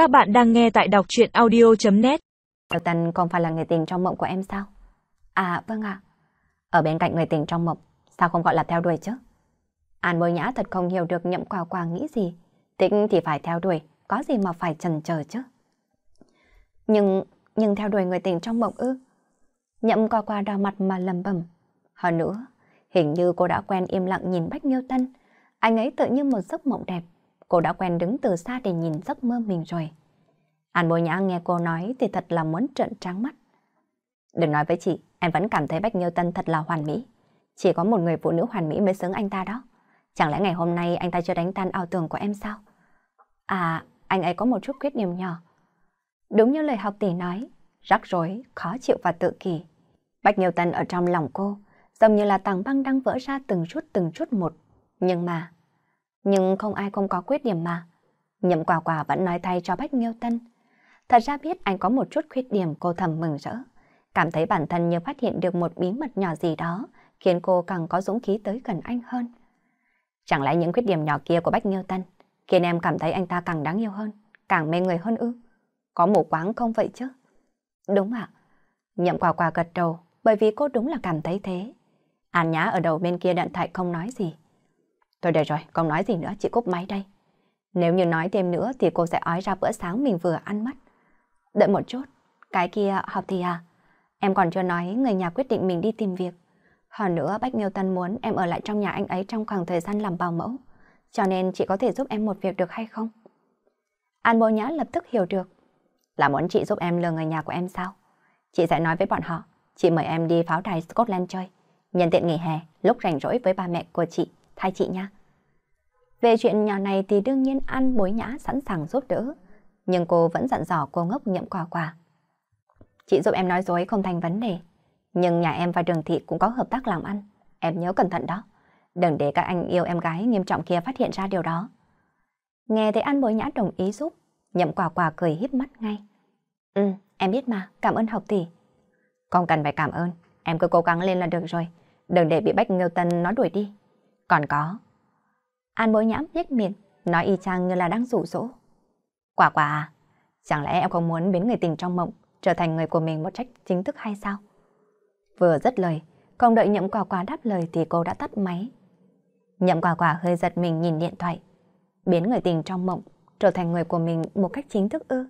Các bạn đang nghe tại đọc chuyện audio.net Tiểu Tân không phải là người tình trong mộng của em sao? À vâng ạ. Ở bên cạnh người tình trong mộng, sao không gọi là theo đuổi chứ? An bối nhã thật không hiểu được nhậm quà quà nghĩ gì. tính thì phải theo đuổi, có gì mà phải chần chờ chứ? Nhưng, nhưng theo đuổi người tình trong mộng ư? Nhậm quà quà đỏ mặt mà lầm bầm. Hơn nữa, hình như cô đã quen im lặng nhìn Bách Nghiêu Tân. Anh ấy tự như một giấc mộng đẹp. Cô đã quen đứng từ xa để nhìn giấc mơ mình rồi. An bối nhã nghe cô nói thì thật là muốn trợn trắng mắt. Đừng nói với chị, em vẫn cảm thấy Bách Nghiêu Tân thật là hoàn mỹ. Chỉ có một người phụ nữ hoàn mỹ mới xứng anh ta đó. Chẳng lẽ ngày hôm nay anh ta chưa đánh tan ảo tưởng của em sao? À, anh ấy có một chút khuyết điểm nhỏ. Đúng như lời học tỷ nói, rắc rối, khó chịu và tự kỷ. Bách Nghiêu Tân ở trong lòng cô, giống như là tảng băng đang vỡ ra từng chút từng chút một. Nhưng mà, nhưng không ai không có khuyết điểm mà. Nhậm quả quả vẫn nói thay cho Bách Nghiêu Tân. Thật ra biết anh có một chút khuyết điểm cô thầm mừng rỡ. Cảm thấy bản thân như phát hiện được một bí mật nhỏ gì đó, khiến cô càng có dũng khí tới gần anh hơn. Chẳng lẽ những khuyết điểm nhỏ kia của Bách Nghiêu Tân khiến em cảm thấy anh ta càng đáng yêu hơn, càng mê người hơn ư? Có mù quáng không vậy chứ? Đúng ạ. Nhậm quả quả gật đầu, bởi vì cô đúng là cảm thấy thế. An Nhã ở đầu bên kia đạn thoại không nói gì. Thôi được rồi, không nói gì nữa, chị cúp máy đây. Nếu như nói thêm nữa thì cô sẽ ói ra bữa sáng mình vừa ăn mất. Đợi một chút, cái kia học thì à? Em còn chưa nói người nhà quyết định mình đi tìm việc. Hơn nữa Bách Nghiêu Tân muốn em ở lại trong nhà anh ấy trong khoảng thời gian làm bảo mẫu. Cho nên chị có thể giúp em một việc được hay không? An Bồ Nhã lập tức hiểu được. Là muốn chị giúp em lừa người nhà của em sao? Chị sẽ nói với bọn họ, chị mời em đi pháo đài Scotland chơi. Nhân tiện nghỉ hè, lúc rảnh rỗi với ba mẹ của chị, thay chị nha. Về chuyện nhỏ này thì đương nhiên An Bối Nhã sẵn sàng giúp đỡ. Nhưng cô vẫn dặn dò cô ngốc nhậm quà quà. Chị giúp em nói dối không thành vấn đề. Nhưng nhà em và đường thị cũng có hợp tác làm ăn. Em nhớ cẩn thận đó. Đừng để các anh yêu em gái nghiêm trọng kia phát hiện ra điều đó. Nghe thấy An Bối Nhã đồng ý giúp, nhậm quà quà cười híp mắt ngay. Ừ, em biết mà, cảm ơn học tỷ. Không cần phải cảm ơn, em cứ cố gắng lên là được rồi. Đừng để bị Bách Nghiêu Tân nó đuổi đi. Còn có. An Bối Nhã nhếch miệng, nói y chang như là đang rủ rỗ. Quả quả à, chẳng lẽ em không muốn biến người tình trong mộng trở thành người của mình một trách chính thức hay sao? Vừa dứt lời, không đợi nhậm quả quả đáp lời thì cô đã tắt máy. Nhậm quả quả hơi giật mình nhìn điện thoại. Biến người tình trong mộng trở thành người của mình một cách chính thức ư.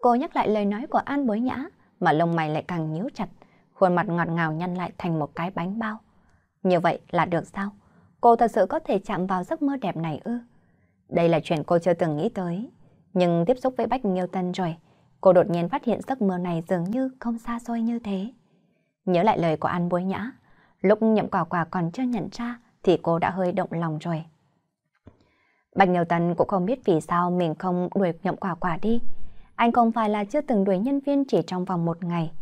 Cô nhắc lại lời nói của An Bối Nhã mà lông mày lại càng nhíu chặt, khuôn mặt ngọt ngào nhăn lại thành một cái bánh bao. Như vậy là được sao? Cô thật sự có thể chạm vào giấc mơ đẹp này ư? Đây là chuyện cô chưa từng nghĩ tới. Nhưng tiếp xúc với Bách Nghiêu Tân rồi, cô đột nhiên phát hiện giấc mơ này dường như không xa xôi như thế. Nhớ lại lời của An Bối Nhã, lúc nhậm quả quả còn chưa nhận ra thì cô đã hơi động lòng rồi. Bạch nhiều Tân cũng không biết vì sao mình không đuổi nhậm quả quả đi. Anh không phải là chưa từng đuổi nhân viên chỉ trong vòng một ngày.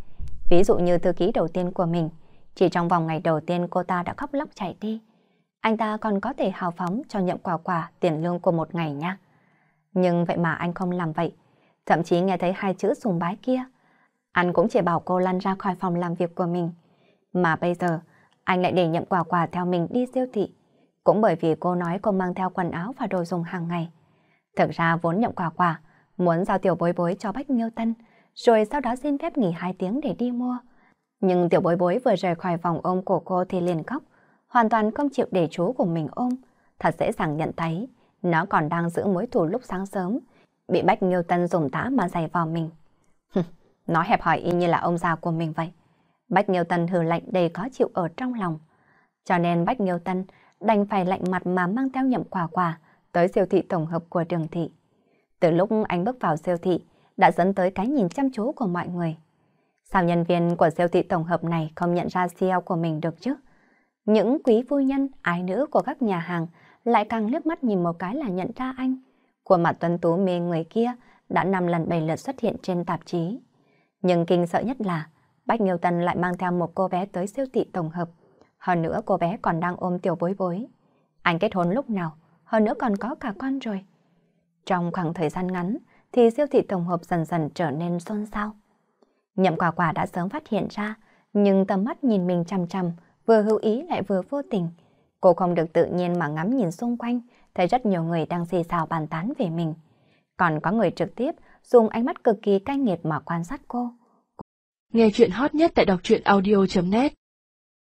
Ví dụ như thư ký đầu tiên của mình, chỉ trong vòng ngày đầu tiên cô ta đã khóc lóc chạy đi. Anh ta còn có thể hào phóng cho nhậm quả quả tiền lương của một ngày nha. Nhưng vậy mà anh không làm vậy. Thậm chí nghe thấy hai chữ sùng bái kia. Anh cũng chỉ bảo cô lăn ra khỏi phòng làm việc của mình. Mà bây giờ, anh lại để nhậm quả quả theo mình đi siêu thị. Cũng bởi vì cô nói cô mang theo quần áo và đồ dùng hàng ngày. Thực ra vốn nhậm quả quả, muốn giao tiểu bối bối cho Bách Nghiêu Tân, rồi sau đó xin phép nghỉ hai tiếng để đi mua. Nhưng tiểu bối bối vừa rời khỏi vòng ôm của cô thì liền khóc, hoàn toàn không chịu để chú của mình ôm. Thật dễ dàng nhận thấy, nó còn đang giữ mối thù lúc sáng sớm, bị Bách Nghiêu Tân dùng tã mà giày vào mình. nó hẹp hỏi y như là ông già của mình vậy. Bách Nghiêu Tân hừ lạnh đầy khó chịu ở trong lòng. Cho nên Bách Nghiêu Tân đành phải lạnh mặt mà mang theo nhậm quà quà tới siêu thị tổng hợp của đường thị. Từ lúc anh bước vào siêu thị, đã dẫn tới cái nhìn chăm chú của mọi người. Sao nhân viên của siêu thị tổng hợp này không nhận ra CEO của mình được chứ? Những quý phu nhân, ái nữ của các nhà hàng lại càng liếc mắt nhìn một cái là nhận ra anh. của mặt tuấn tú mê người kia đã năm lần bảy lượt xuất hiện trên tạp chí. Nhưng kinh sợ nhất là Bách Nghiêu Tân lại mang theo một cô bé tới siêu thị tổng hợp. Hơn nữa cô bé còn đang ôm tiểu bối bối. Anh kết hôn lúc nào? Hơn nữa còn có cả con rồi. Trong khoảng thời gian ngắn thì siêu thị tổng hợp dần dần trở nên xôn xao. Nhậm quả quả đã sớm phát hiện ra, nhưng tầm mắt nhìn mình chằm chằm, vừa hữu ý lại vừa vô tình. Cô không được tự nhiên mà ngắm nhìn xung quanh, thấy rất nhiều người đang xì xào bàn tán về mình. Còn có người trực tiếp dùng ánh mắt cực kỳ cay nghiệt mà quan sát cô. Nghe chuyện hot nhất tại đọc truyện audio.net